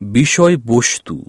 বিষয়বস্তু।